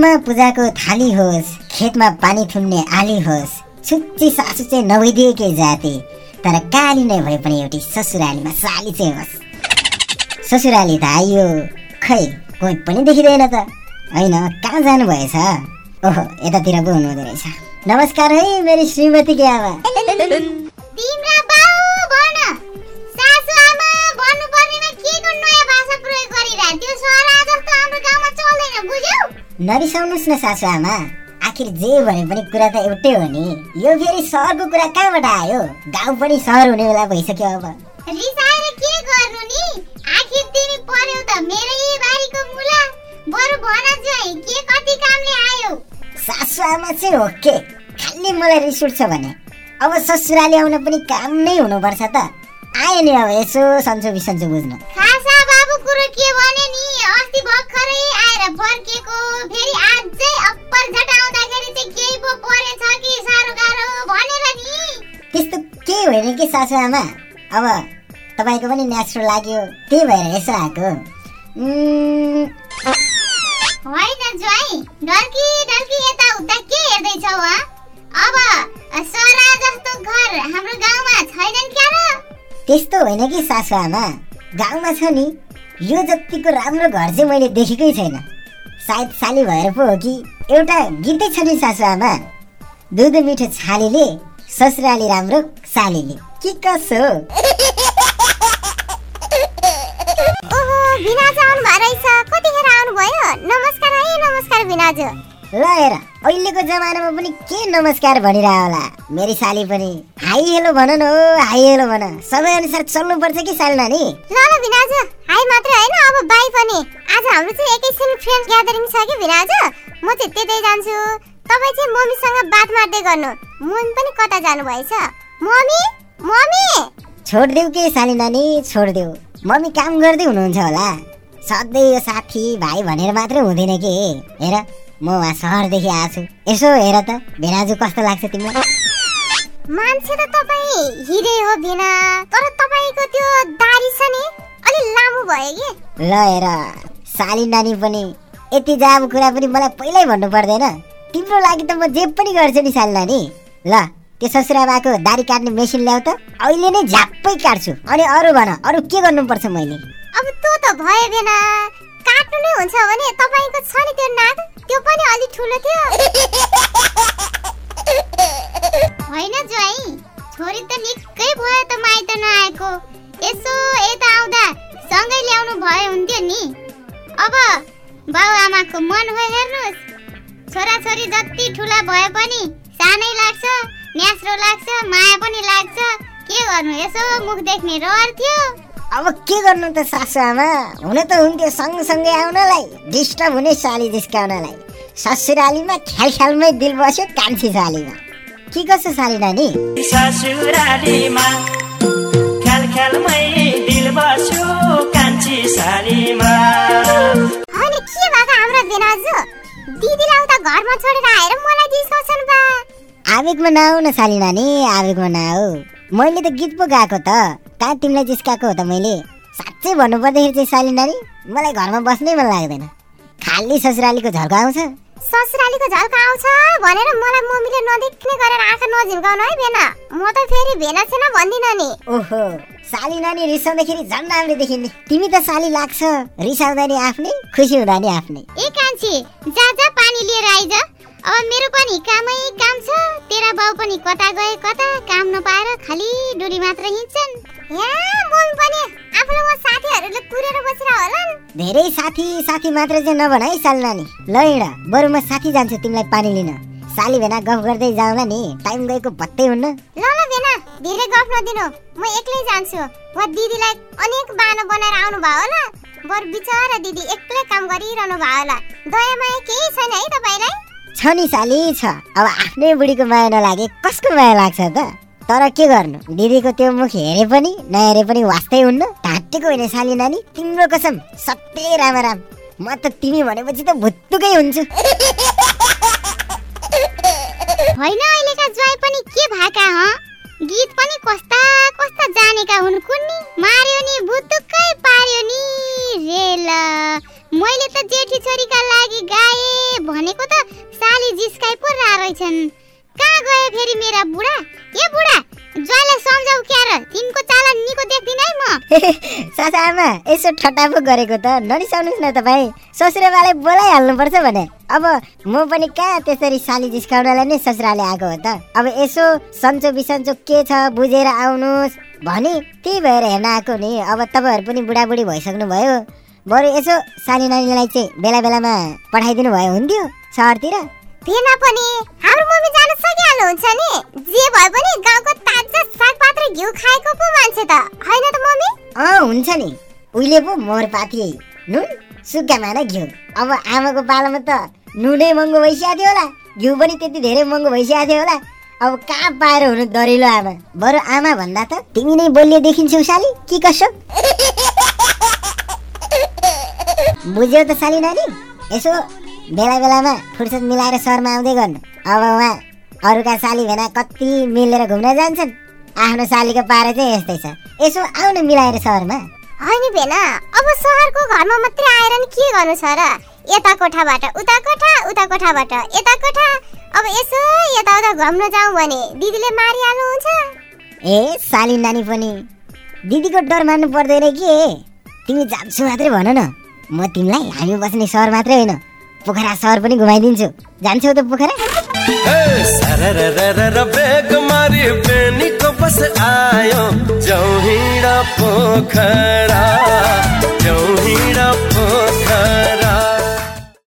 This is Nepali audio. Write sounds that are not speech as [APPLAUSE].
हातमा पूजाको थाली होस् खेतमा पानी थुन्ने आली होस् छुच्ची सासु चाहिँ नभइदिएकै जाति तर काली नै भए पनि एउटी ससुरालीमा साली चाहिँ होस्। ससुराली त आइयो खै कोही पनि देखिँदैन त। होइन कहाँ जानुभएछ? ओहो यतातिर पो हुनुहुँदो रहेछ। नमस्कार है मेरी श्रीमतीकी आमा के को नयाँ भाषा प्रयोग त्यो जस्तो हाम्रो गाउँमा चल्दैन नरिसाउनुहोस् न सासु आमा आखिर जे भने पनि कुरा त एउटै हो नि। यो फेरि सहरको कुरा कहाँबाट आयो? गाउँ पनि सहर हुने बेला भइसक्यो अब। रिसाएर के गर्नु नि? आखिर तिमी पर्यौ त मेरै बारीको मुला। बरु भन चाहिँ के कति कामले आयो? सासु आमा चाहिँ ओके खालि मलाई रिस उठ्छ भने। अब ससुराली आउन पनि काम नै हुनुपर्छ त। आयो नि अब यसो सन्चो बिसन्चो बुझ्नु। खासा बाबु कुरो के भने नि? अस्ति भर्खरै आएर फर्केको फेरि अझै अप्पर झटाउँदाखेरि चाहिँ केही पो परेछ कि साह्रो गाह्रो भनेर नि त्यस्तो केही होइन कि सासु आमा अब तपाईँको पनि नेचुरल लाग्यो त्यही भएर यसो आएको होइन ज्वाइ ढल्की ढल्की यताउता के हेर्दैछौ अब सरा जस्तो घर हाम्रो गाउँमा छैनन् क्या र त्यस्तो होइन कि सासु आमा गाउँमा छ नि यो जतिको राम्रो घर चाहिँ मैले देखेकै छैन। सायद साली भएर पो हो कि एउटा गीतै छ नि सासु आमा दुध मिठो छालीले ससुराली राम्रो सालीले। के कसो? ओहो कतिखेर आउनुभयो? नमस्कार है नमस्कार भिनाजु ल हेर अहिलेको जमानामा पनि के नमस्कार भनिरह होला? मेरी साली पनि हाई हेलो भन न हो हाई हेलो भन। समय अनुसार चल्नुपर्छ कि साली नानी? ल ल भिनाजु हाई मात्रै होइन अब बाई पनि। आज हाम्रो चाहिँ एकैछिन फ्रेन्ड ग्यादरिङ छ कि भिनाजु? म चाहिँ त्यतै जान्छु। तपाईँ चाहिँ मम्मीसँग बात मार्दै गर्नु। मम्मी पनि कता जानुभएछ? मम्मी? मम्मी? छोडिदेऊ के साली नानी छोडिदेऊ। मम्मी काम गर्दै हुनुहुन्छ होला। सधैँ यो साथी भाइ भनेर मात्रै हुँदैन के? हेर म उहाँ सहरदेखि आएको छु यसो हेर त भेनाजु कस्तो लाग्छ तिमीलाई मान्छे त तपाईँ हिरे हो भिना तर तपाईँको त्यो दारी छ नि अलि लामो भयो कि? ल हेर साली नानी पनि यति जाब कुरा पनि मलाई पहिल्यै भन्नु पर्दैन। तिम्रो लागि त म जे पनि गर्छु नि साली नानी। ल त्यो ससुराबाको दारी काट्ने मेसिन ल्याऊ त अहिले नै झ्याप्पै काट्छु। अनि अरू भन अरू के गर्नुपर्छ मैले? अब त्यो त भयो बेना काट्नु नै हुन्छ भने तपाईँको छ नि त्यो नाक? त्यो पनि अलि ठुलो थियो। होइन ज्वाइ छोरी त निकै भयो त माइत नआएको। यसो यता आउँदा सँगै ल्याउनु भयो हुन्थ्यो नि। अब बाउ आमाको मन हो हेर्नुहोस्। छोराछोरी जति ठुला भए पनि सानै लाग्छ न्यास्रो लाग्छ माया पनि लाग्छ। के गर्नु यसो मुख देख्ने रहर थियो। अब के गर्नु त सासु आमा हुन त हुन्थ्यो सँगसँगै आउनलाई। डिस्टर्ब हुने साली जिस्काउनलाई। ससुरालीमा ख्याल ख्यालमै दिल बस्यो कान्छी सालीमा। के कसो साली नानी? ससुरालीमा ख्याल ख्यालमै दिल बस्यो कान्छी सालीमा। अनि के भएको हाम्रो दिदीलाई उता घरमा छोडेर आएर मलाई जिस्काउँछन् बा। आवेगमा नआउ न साली नानी आवेगमा नआऊ। मैले त गीत पो गाएको त। कहाँ तिमीलाई जिस्काएको हो त मैले। साँच्चै भन्नुपर्दाखेरि चाहिँ साली नानी मलाई घरमा बस्नै मन लाग्दैन। खाली ससुरालीको झर्को आउँछ। ससुरालीको झल्का आउँछ भनेर मलाई मम्मीले नदेख्ने गरेर आँखा नझिम्काउनु है बेना म त फेरि भेना छैन भन्दिनँ नि। ओहो साली नानी रिसाउँदाखेरि झन् राम्रो देखिने तिमी त साली लाग्छ। रिसाउँदा नि आफ्नै खुसी हुँदा नि आफ्नै। ए कान्छी जा जा पानी लिएर आइज। अब मेरो पनि कामै काम छ। तेरा बाउ पनि कता गए कता काम नपाएर खालि डोरी मात्र हिँड्छन्। यहाँ पनि आफूलाई म साथीहरूले कुरेर बसेर होला धेरै साथी साथी मात्र चाहिँ नभन है साली नानी ल हिँड. बरु म साथी जान्छु तिमीलाई पानी लिन. साली भेना गफ गर्दै जाउँला नि टाइम गएको पत्तै हुन्न. ल ल बेना धेरै गफ नदिनु. म एक्लै जान्छु. वा दिदीलाई अनेक बाना बनाएर आउनु भयो होला बरु बिचरा दिदी एक्लै काम गरिरहनु भयो होला दया माया केही छैन है तपाईँलाई? छ नि साली छ. अब आफ्नै बुढीको माया नलागे कसको माया लाग्छ त? तर के गर्नु दिदीको त्यो मुख हेरे पनि नहेरे पनि वास्तै हुन्न ढाँटेको होइन साली नानी तिम्रो कसम सत्य राम राम म त तिमी भनेपछि त भुत्तुकै हुन्छु होइन अहिलेका ज्वाइ पनि के भएका ह गीत पनि कस्ता कस्ता जानेका हुन् कुन्नी मार्यो नि भुतुक्कै पार्यो नि रेल मैले त जेठी छोरीका लागि गाए भनेको नै पो रहेछन् कहाँ गए फेरि मेरा बुढा? ए बुढा? ज्वाइँलाई सम्झाउ क्या र? तिनको चाला निको देख्दिन है म। [LAUGHS] सासा आमा यसो गरेको त नरिसाउनुहोस् न तपाईँ। ससुराबाले बोलाइहाल्नुपर्छ भने। अब म पनि कहाँ त्यसरी साली जिस्काउनलाई नै ससुराले आएको हो त? अब यसो सन्चो बिसन्चो के छ बुझेर आउनुहोस्। भने त्यही भएर हेर्न आएको नि। अब तपाईँहरू पनि बुढाबुढी भइसक्नु भयो बरु यसो साली नानीलाई चाहिँ बेला बेलामा पठाइदिनु भयो हुन्थ्यो सहरतिर। भेन पनि हाम्रो मम्मी जान सकिहाल्नुहुन्छ नि? जे भए पनि गाउँको ताजा सागपात र घिउ खाएको पो मान्छे त। होइन त मम्मी? अँ हुन्छ नि। उहिले पो मोर पाथिए नुन सुक्खामा न घिउ। अब आमाको पालोमा त नुनै महँगो भइसकेको थियो होला। घिउ पनि त्यति धेरै महँगो भइसकेको थियो होला। अब कहाँ पाएर हुनु दरिलो आमा? बरु आमा भन्दा त तिमी नै बलियो देखिन्छौ साली। के कसो? [LAUGHS] बुझ्यौ त साली नानी। यसो बेला बेलामा फुर्सद मिलाएर सहरमा आउँदै गर्नु। अब उहाँ अरूका साली भेना कति मिलेर घुम्न जान्छन्? आफ्नो सालीको पारा चाहिँ यस्तै छ। यसो आउनु मिलाएर सहरमा। होइन भेन अब सहरको घरमा मात्रै आएर नि के गर्नु छ र? यता कोठाबाट उता कोठा उता कोठाबाट यता कोठा। अब यसो यताउता घुम्न जाउँ भने दिदीले मारिहाल्नुहुन्छ। ए साली नानी पनि। दिदीको डर मान्नु पर्दैन के तिमी जान्छु मात्रै भन न। म तिमीलाई हामी बस्ने सहर मात्रै होइन। पोखरा सहर पनि घुमाइदिन्छु। जान्छौ त पोखरा? बस आयो। पोखरा पोखरा